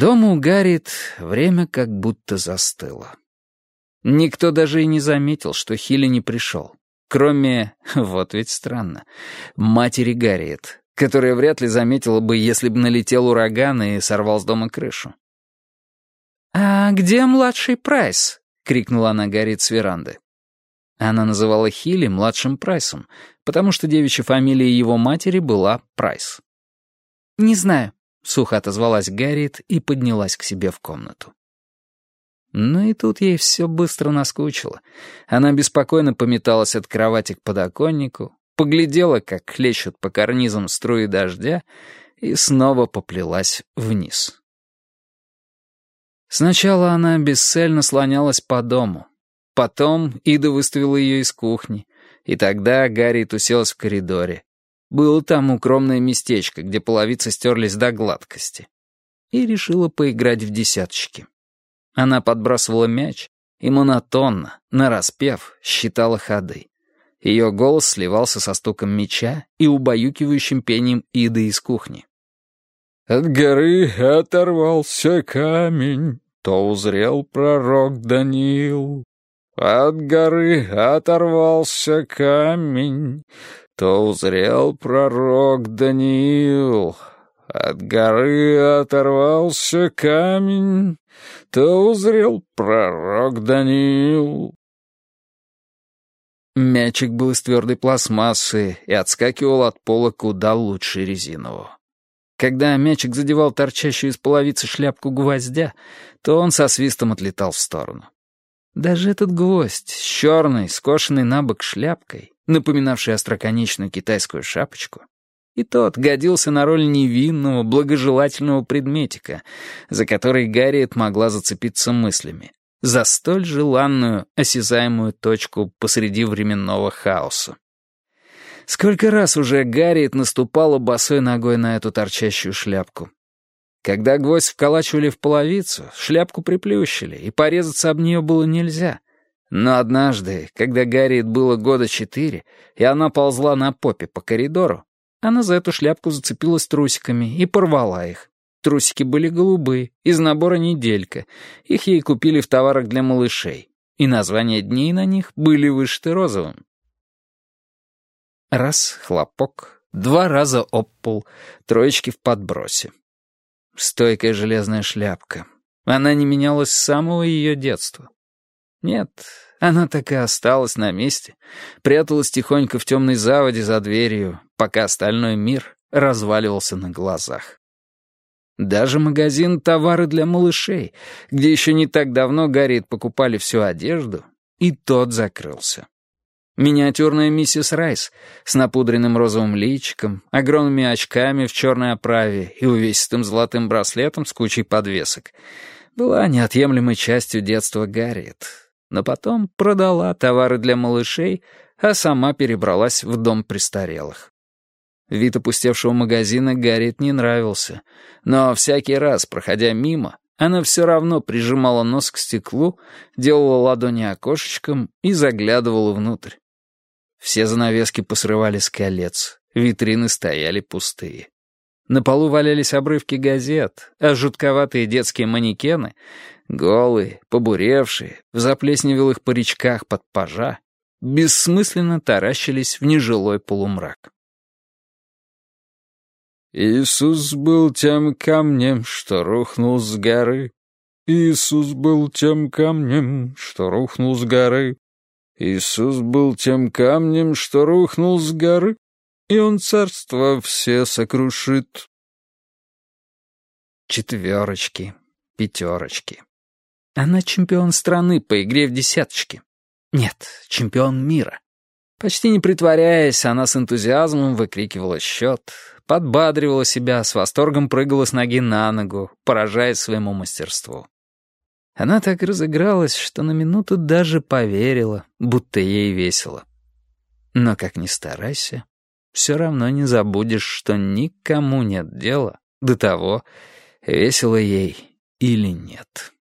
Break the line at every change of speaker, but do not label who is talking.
Дома у время как будто застыло. Никто даже и не заметил, что Хилли не пришел. Кроме, вот ведь странно, матери Гарриет, которая вряд ли заметила бы, если бы налетел ураган и сорвал с дома крышу. «А где младший Прайс?» — крикнула она Гарриет с веранды. Она называла Хилли младшим Прайсом, потому что девичья фамилия его матери была Прайс. «Не знаю», — сухо отозвалась Гарриет и поднялась к себе в комнату. Ну и тут ей все быстро наскучило. Она беспокойно пометалась от кровати к подоконнику, поглядела, как хлещут по карнизам струи дождя, и снова поплелась вниз. Сначала она бесцельно слонялась по дому. Потом Ида выставила ее из кухни, и тогда Гарри уселась в коридоре, было там укромное местечко, где половицы стерлись до гладкости. И решила поиграть в десяточки. Она подбрасывала мяч и монотонно, нараспев, считала ходы. Ее голос сливался со стуком мяча и убаюкивающим пением Иды из кухни. От горы оторвался камень, то узрел пророк Даниил. От горы оторвался камень, то узрел пророк Даниил. От горы оторвался камень, то узрел пророк Даниил. Мячик был из твердой пластмассы и отскакивал от пола куда лучше резинового. Когда мячик задевал торчащую из половицы шляпку гвоздя, то он со свистом отлетал в сторону. Даже этот гвоздь с черной, скошенной на бок шляпкой, напоминавший остроконечную китайскую шапочку, и тот годился на роль невинного, благожелательного предметика, за который Гарриет могла зацепиться мыслями, за столь желанную, осязаемую точку посреди временного хаоса. Сколько раз уже Гарриет наступала босой ногой на эту торчащую шляпку. Когда гвоздь вколачивали в половицу, шляпку приплющили, и порезаться об нее было нельзя — но однажды, когда Гарриет было года четыре, и она ползла на попе по коридору, она за эту шляпку зацепилась трусиками и порвала их. Трусики были голубые, из набора «Неделька». Их ей купили в товарах для малышей, и названия дней на них были вышиты розовым. Раз — хлопок, два раза об пол, троечки в подбросе. Стойкая железная шляпка. Она не менялась с самого ее детства. Нет, она так и осталась на месте, пряталась тихонько в темной заводе за дверью, пока остальной мир разваливался на глазах. Даже магазин «Товары для малышей», где еще не так давно Гарриет покупали всю одежду, и тот закрылся. Миниатюрная миссис Райс с напудренным розовым личиком, огромными очками в черной оправе и увесистым золотым браслетом с кучей подвесок была неотъемлемой частью детства Гарриет но потом продала товары для малышей, а сама перебралась в дом престарелых. Вид опустевшего магазина Гарриет не нравился, но всякий раз, проходя мимо, она все равно прижимала нос к стеклу, делала ладони окошечком и заглядывала внутрь. Все занавески посрывали с колец, витрины стояли пустые. На полу валялись обрывки газет, а жутковатые детские манекены Голые, побуревшие, в заплесневелых паричках под пажа, бессмысленно таращились в нежилой полумрак. Иисус был тем камнем, что рухнул с горы. Иисус был тем камнем, что рухнул с горы. Иисус был тем камнем, что рухнул с горы, и он царство все сокрушит. Четверочки, пятерочки. Она чемпион страны по игре в десяточки. Нет, чемпион мира. Почти не притворяясь, она с энтузиазмом выкрикивала счет, подбадривала себя, с восторгом прыгала с ноги на ногу, поражаясь своему мастерству. Она так разыгралась, что на минуту даже поверила, будто ей весело. Но как ни старайся, все равно не забудешь, что никому нет дела до того, весело ей или нет.